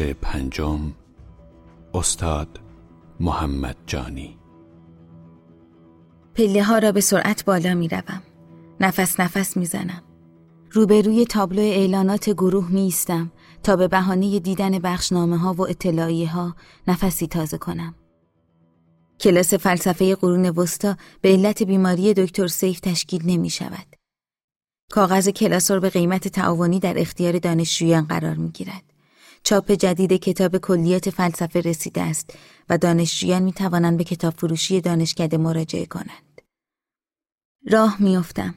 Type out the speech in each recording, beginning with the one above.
پنجم استاد محمد جانی پله ها را به سرعت بالا می روم. نفس نفس می زنم. روبروی تابلو اعلانات گروه می ایستم تا به بهانه دیدن بخشنامه ها و اطلاعیه ها نفسی تازه کنم. کلاس فلسفه قرون وسطا به علت بیماری دکتر سیف تشکیل نمی شود. کاغذ کلاسور به قیمت تعاونی در اختیار دانشجویان قرار می گیرد. چاپ جدید کتاب کلیات فلسفه رسیده است و دانشجویان می توانند به کتاب فروشی دانشکده مراجعه کنند. راه میافتم.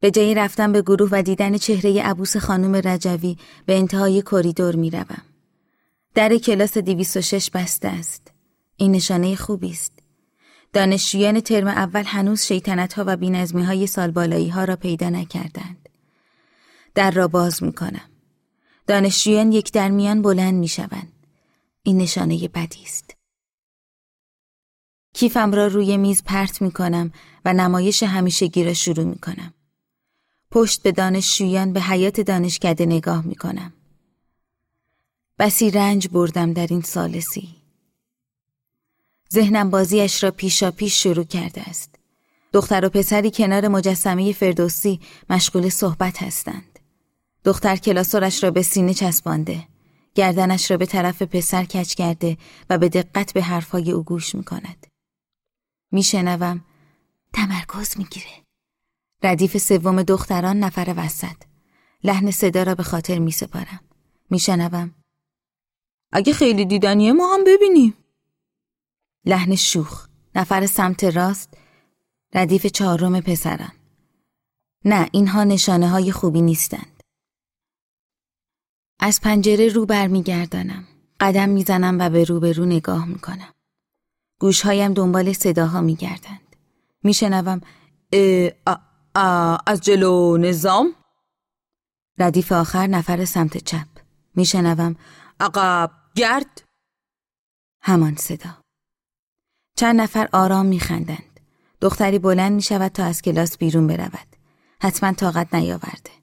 به جای رفتن به گروه و دیدن چهره عبوس خانم رجوی به انتهای کریدور می روم. در کلاس 206 بسته است. این نشانه خوبی است. دانشجویان ترم اول هنوز شیطنت ها و بینظمی های سال بالایی ها را پیدا نکردند. در را باز می کنم. دانشجویان یک در میان بلند می شوند. این نشانه بدی است. کیفم را روی میز پرت می کنم و نمایش همیشگی را شروع می کنم. پشت به دانشجویان به حیات دانشکده نگاه می کنم. بسی رنج بردم در این سالسی. ذهنم بازیش را پیشا پیش شروع کرده است. دختر و پسری کنار مجسمه فردوسی مشغول صحبت هستند. دختر کلاسورش را به سینه چسبانده. گردنش را به طرف پسر کچ کرده و به دقت به حرفهای او گوش می کند. میشنوم تمرکز می‌گیره. ردیف سوم دختران نفر وسط. لحن صدا را به خاطر می سپارم. میشنوم اگه خیلی دیدنیه ما هم ببینیم. لحن شوخ نفر سمت راست ردیف چهارم پسران نه اینها نشانه های خوبی نیستند از پنجره رو برمیگردانم. قدم می‌زنم و به رو به رو نگاه می‌کنم. گوشهایم دنبال صداها میگردند. میشنوم از جلو نظام؟ ردیف آخر نفر سمت چپ. میشنوم عقب گرد؟ همان صدا. چند نفر آرام میخندند. دختری بلند می شود تا از کلاس بیرون برود. حتما طاقت نیاورده.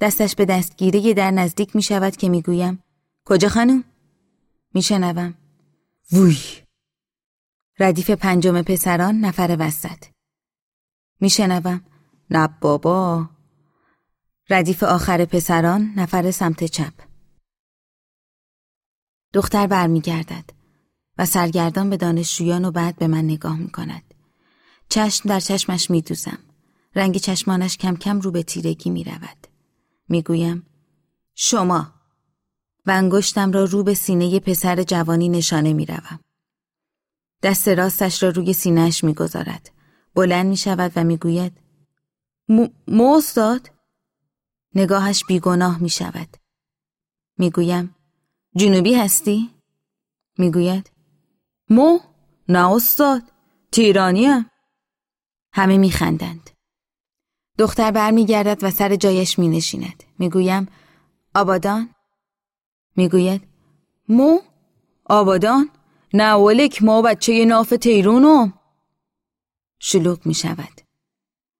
دستش به دستگیره در نزدیک می شود که می گویم کجا خانم؟ می شنوم. ووی ردیف پنجم پسران نفر وسط می شنوم. نه بابا ردیف آخر پسران نفر سمت چپ دختر برمیگردد و سرگردان به دانشجویان و بعد به من نگاه می کند. چشم در چشمش می دوزم. رنگ چشمانش کم کم رو به تیرگی می رود. می گویم شما و انگشتم را رو به سینه پسر جوانی نشانه می روم. دست راستش را روی سینهش می گذارد. بلند می شود و می گوید مو استاد؟ نگاهش بیگناه می شود. می گویم جنوبی هستی؟ می گوید مو؟ نه استاد تیرانیم همه میخندند دختر برمیگردد و سر جایش می نشیند می‌گویم آبادان؟ می‌گوید مو؟ آبادان؟ نه ولک ما بچه ناف تیرونم. شلوغ می شود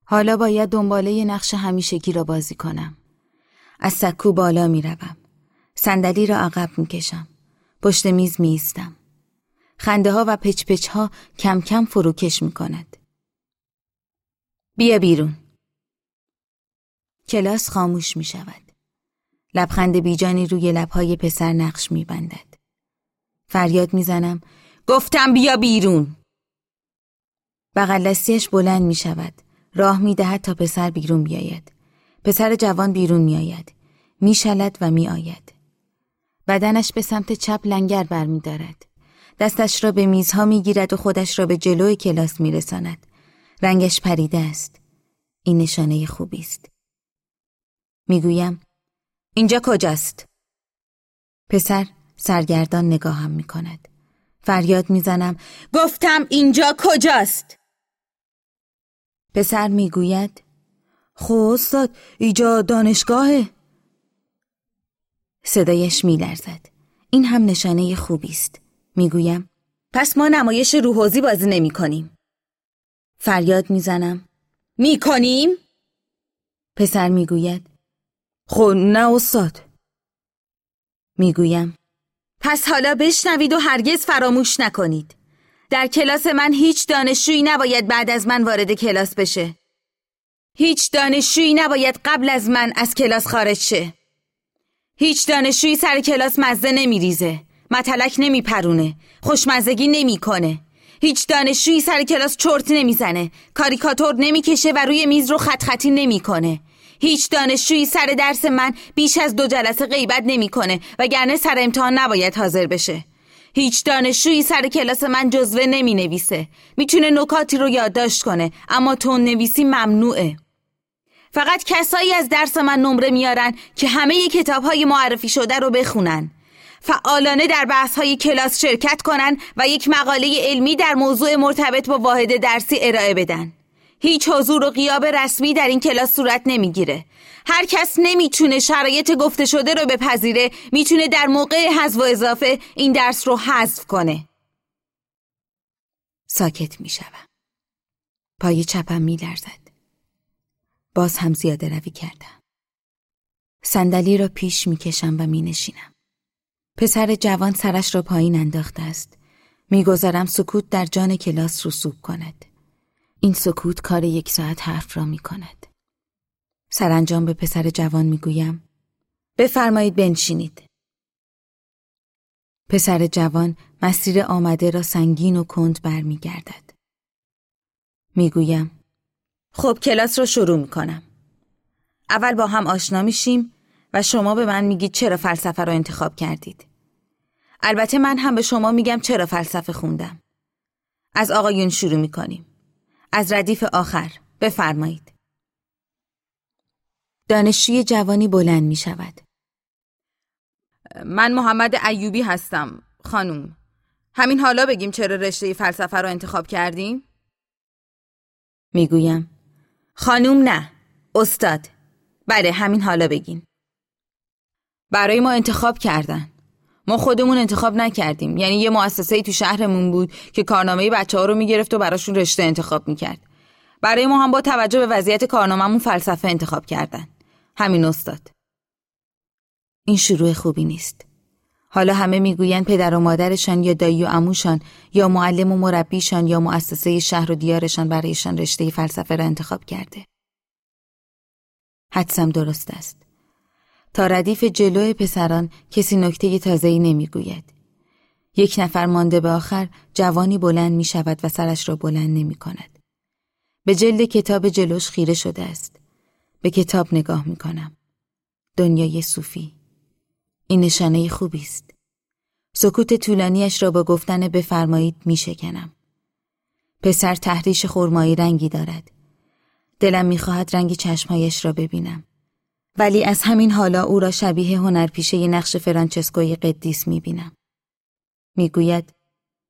حالا باید دنباله نقش همیشگی را بازی کنم. از سکو بالا می روم صندلی را عقب می کشم پشت میز می ایستم خنده ها و پچ پچ ها کم کم فروکش می کند. بیا بیرون. کلاس خاموش می شود. لبخند بیجانی روی لبهای پسر نقش می بندد. فریاد می زنم. گفتم بیا بیرون. بغلستیش بلند می شود. راه می دهد تا پسر بیرون بیاید. پسر جوان بیرون می آید. می شلد و می آید. بدنش به سمت چپ لنگر بر می دارد. دستش را به میزها می‌گیرد و خودش را به جلوی کلاس میرساند. رنگش پریده است. این نشانه خوبی است. می‌گویم اینجا کجاست؟ پسر سرگردان نگاهم می کند. فریاد می‌زنم گفتم اینجا کجاست؟ پسر می‌گوید خو استاد دانشگاهه صدایش میلرزد این هم نشانه خوبی است می‌گویم پس ما نمایش روحوزی بازی نمی کنیم. فریاد می‌زنم می کنیم؟ پسر می‌گوید خب نه استاد. می‌گویم. پس حالا بشنوید و هرگز فراموش نکنید. در کلاس من هیچ دانشجویی نباید بعد از من وارد کلاس بشه. هیچ دانشجویی نباید قبل از من از کلاس خارج شه. هیچ دانشجویی سر کلاس مزه نمیریزه. متلک نمیپرونه. خوشمزگی نمی‌کنه. هیچ دانشجویی سر کلاس چرت نمی‌زنه. کاریکاتور نمی‌کشه و روی میز رو خط خطی نمی‌کنه. هیچ دانشجویی سر درس من بیش از دو جلسه غیبت نمی‌کنه وگرنه سر امتحان نباید حاضر بشه. هیچ دانشجویی سر کلاس من جزوه نمی نویسه می‌تونه نکاتی رو یادداشت کنه اما تون نویسی ممنوعه. فقط کسایی از درس من نمره میارن که همه کتاب های معرفی شده رو بخونن. فعالانه در بحث های کلاس شرکت کنن و یک مقاله علمی در موضوع مرتبط با واحد درسی ارائه بدن. هیچ حضور و قیاب رسمی در این کلاس صورت نمی‌گیره. هر کس نمی‌تونه شرایط گفته شده رو بپذیره می‌تونه در موقع حذف و اضافه این درس رو حذف کنه. ساکت می‌شوم. پای چپم میلرزد. باز هم زیاده روی کردم. صندلی را پیش می‌کشم و مینشینم. پسر جوان سرش را پایین انداخته است. می‌گذارم سکوت در جان کلاس رسوب کند. این سکوت کار یک ساعت حرف را می کند. سرانجام به پسر جوان می گویم بفرمایید بنشینید. پسر جوان مسیر آمده را سنگین و کند برمیگردد. می‌گویم خب کلاس را شروع می کنم. اول با هم آشنا میشیم و شما به من میگید چرا فلسفه را انتخاب کردید. البته من هم به شما میگم چرا فلسفه خوندم. از آقایون شروع می‌کنیم. از ردیف آخر. بفرمایید. دانشجوی جوانی بلند می شود. من محمد ایوبی هستم خانوم. همین حالا بگیم چرا رشته فلسفه رو انتخاب کردیم؟ می‌گویم خانوم نه استاد. بله همین حالا بگین. برای ما انتخاب کردن. ما خودمون انتخاب نکردیم. یعنی یه مؤسسه تو شهرمون بود که کارنامه بچه ها رو می‌گرفت و براشون رشته انتخاب می‌کرد. برای ما هم با توجه به وضعیت کارنامهمون فلسفه انتخاب کردن. همین استاد. این شروع خوبی نیست. حالا همه می‌گویند پدر و مادرشان یا دایی و اموشان یا معلم و مربیشان یا مؤسسه شهر و دیارشان برایشان رشته فلسفه را انتخاب کرده. حدسم درست است. تا ردیف جلو پسران کسی نکته تازه‌ای نمی‌گوید. یک نفر مانده به آخر جوانی بلند می شود و سرش را بلند نمی کند. به جلد کتاب جلوش خیره شده است. به کتاب نگاه می کنم. دنیای صوفی. این نشانه خوبی است. سکوت طولانیش را با گفتن بفرمایید می شکنم. پسر تحریش خرمایی رنگی دارد. دلم می‌خواهد رنگ چشمهایش را ببینم. ولی از همین حالا او را شبیه هنرپیشه نقش فرانچسکوی قدیس می بینم. می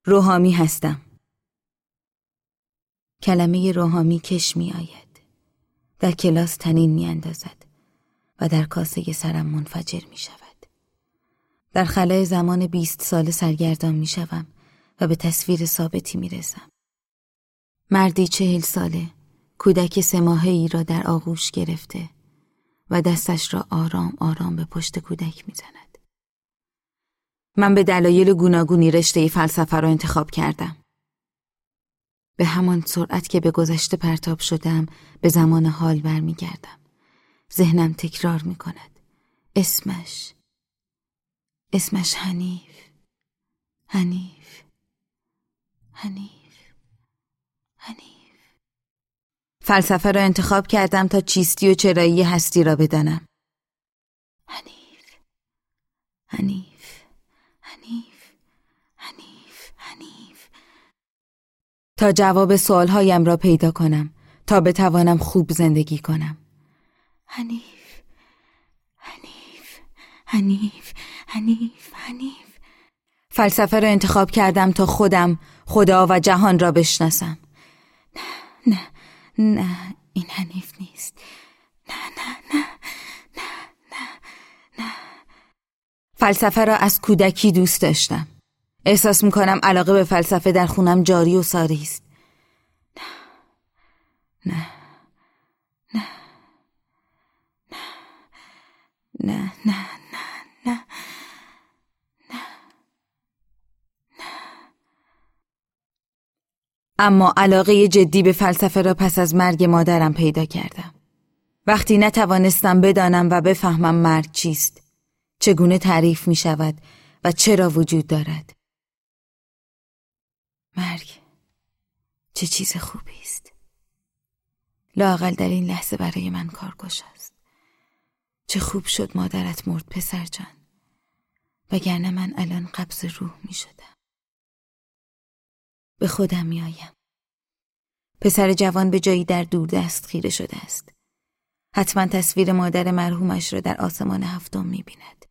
روحامی هستم. کلمه روحامی کش می آید. در کلاس تنین می اندازد و در کاسه سرم منفجر می شود. در خلای زمان بیست سال سرگردان می و به تصویر ثابتی می رسم. مردی چهل ساله کودک سه ای را در آغوش گرفته و دستش را آرام آرام به پشت کودک می‌زند. من به دلایل گوناگونی رشته فلسفه را انتخاب کردم. به همان سرعت که به گذشته پرتاب شدم به زمان حال برمیگردم. ذهنم تکرار می کند. اسمش اسمش حنیف حنیف حنیف حنیف فلسفه را انتخاب کردم تا چیستی و چرایی هستی را بدانم. حنیف. حنیف. حنیف. حنیف. حنیف. تا جواب سوالهایم را پیدا کنم. تا بتوانم خوب زندگی کنم. حنیف. حنیف. حنیف. حنیف. حنیف. فلسفه را انتخاب کردم تا خودم خدا و جهان را بشناسم. نه نه. نه این حنیف نیست نه نه نه نه نه نه فلسفه را از کودکی دوست داشتم احساس می‌کنم علاقه به فلسفه در خونم جاری و ساری است نه نه نه نه نه اما علاقه جدی به فلسفه را پس از مرگ مادرم پیدا کردم. وقتی نتوانستم بدانم و بفهمم مرگ چیست، چگونه تعریف می شود و چرا وجود دارد. مرگ چه چیز خوبی است. لاقل در این لحظه برای من کارگوش است. چه خوب شد مادرت مرد پسر جان. وگرنه من الان قبض روح می شدم. به خودم می آیم. پسر جوان به جایی در دور دست خیره شده است. حتما تصویر مادر مرحومش را در آسمان هفتم می بیند.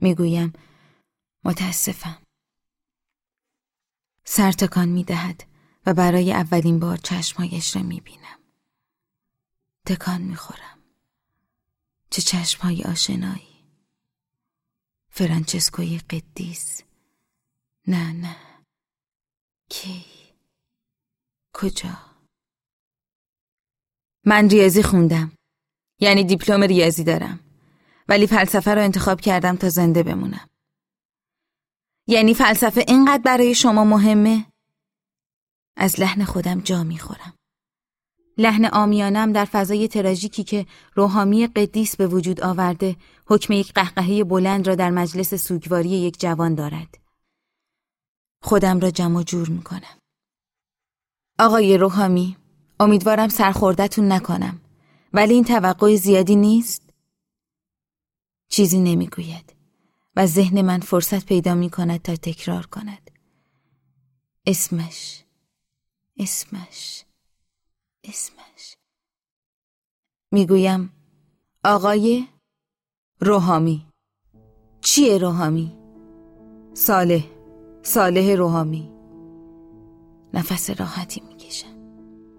می گویم متاسفم. سر تکان می دهد و برای اولین بار چشمهایش را می بینم. تکان می خورم. چه چشمهای آشنایی. فرانچسکوی قدیس. نه نه. کی؟ کجا؟ من ریاضی خوندم. یعنی دیپلم ریاضی دارم. ولی فلسفه رو انتخاب کردم تا زنده بمونم. یعنی فلسفه اینقدر برای شما مهمه؟ از لحن خودم جا می‌خورم. لحن آمیانم در فضای تراژیکی که روحامی قدیس به وجود آورده حکم یک قهقهه بلند را در مجلس سوگواری یک جوان دارد. خودم را جمع جور می‌کنم. آقای روحامی، امیدوارم سرخوردتون نکنم. ولی این توقع زیادی نیست؟ چیزی نمی‌گوید و ذهن من فرصت پیدا می کند تا تکرار کند. اسمش اسمش اسمش می‌گویم آقای روحامی چیه روحامی؟ صالح صالح روحامی. نفس راحتی می‌کشم.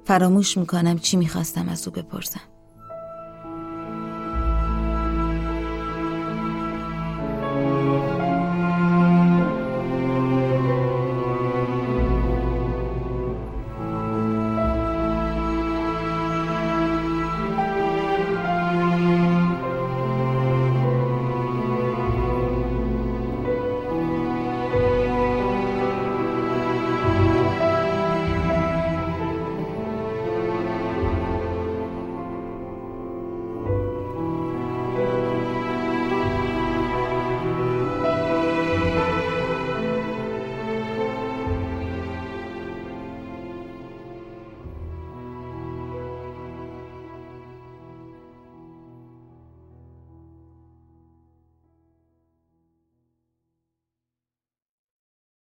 فراموش می‌کنم چی می‌خواستم از او بپرسم.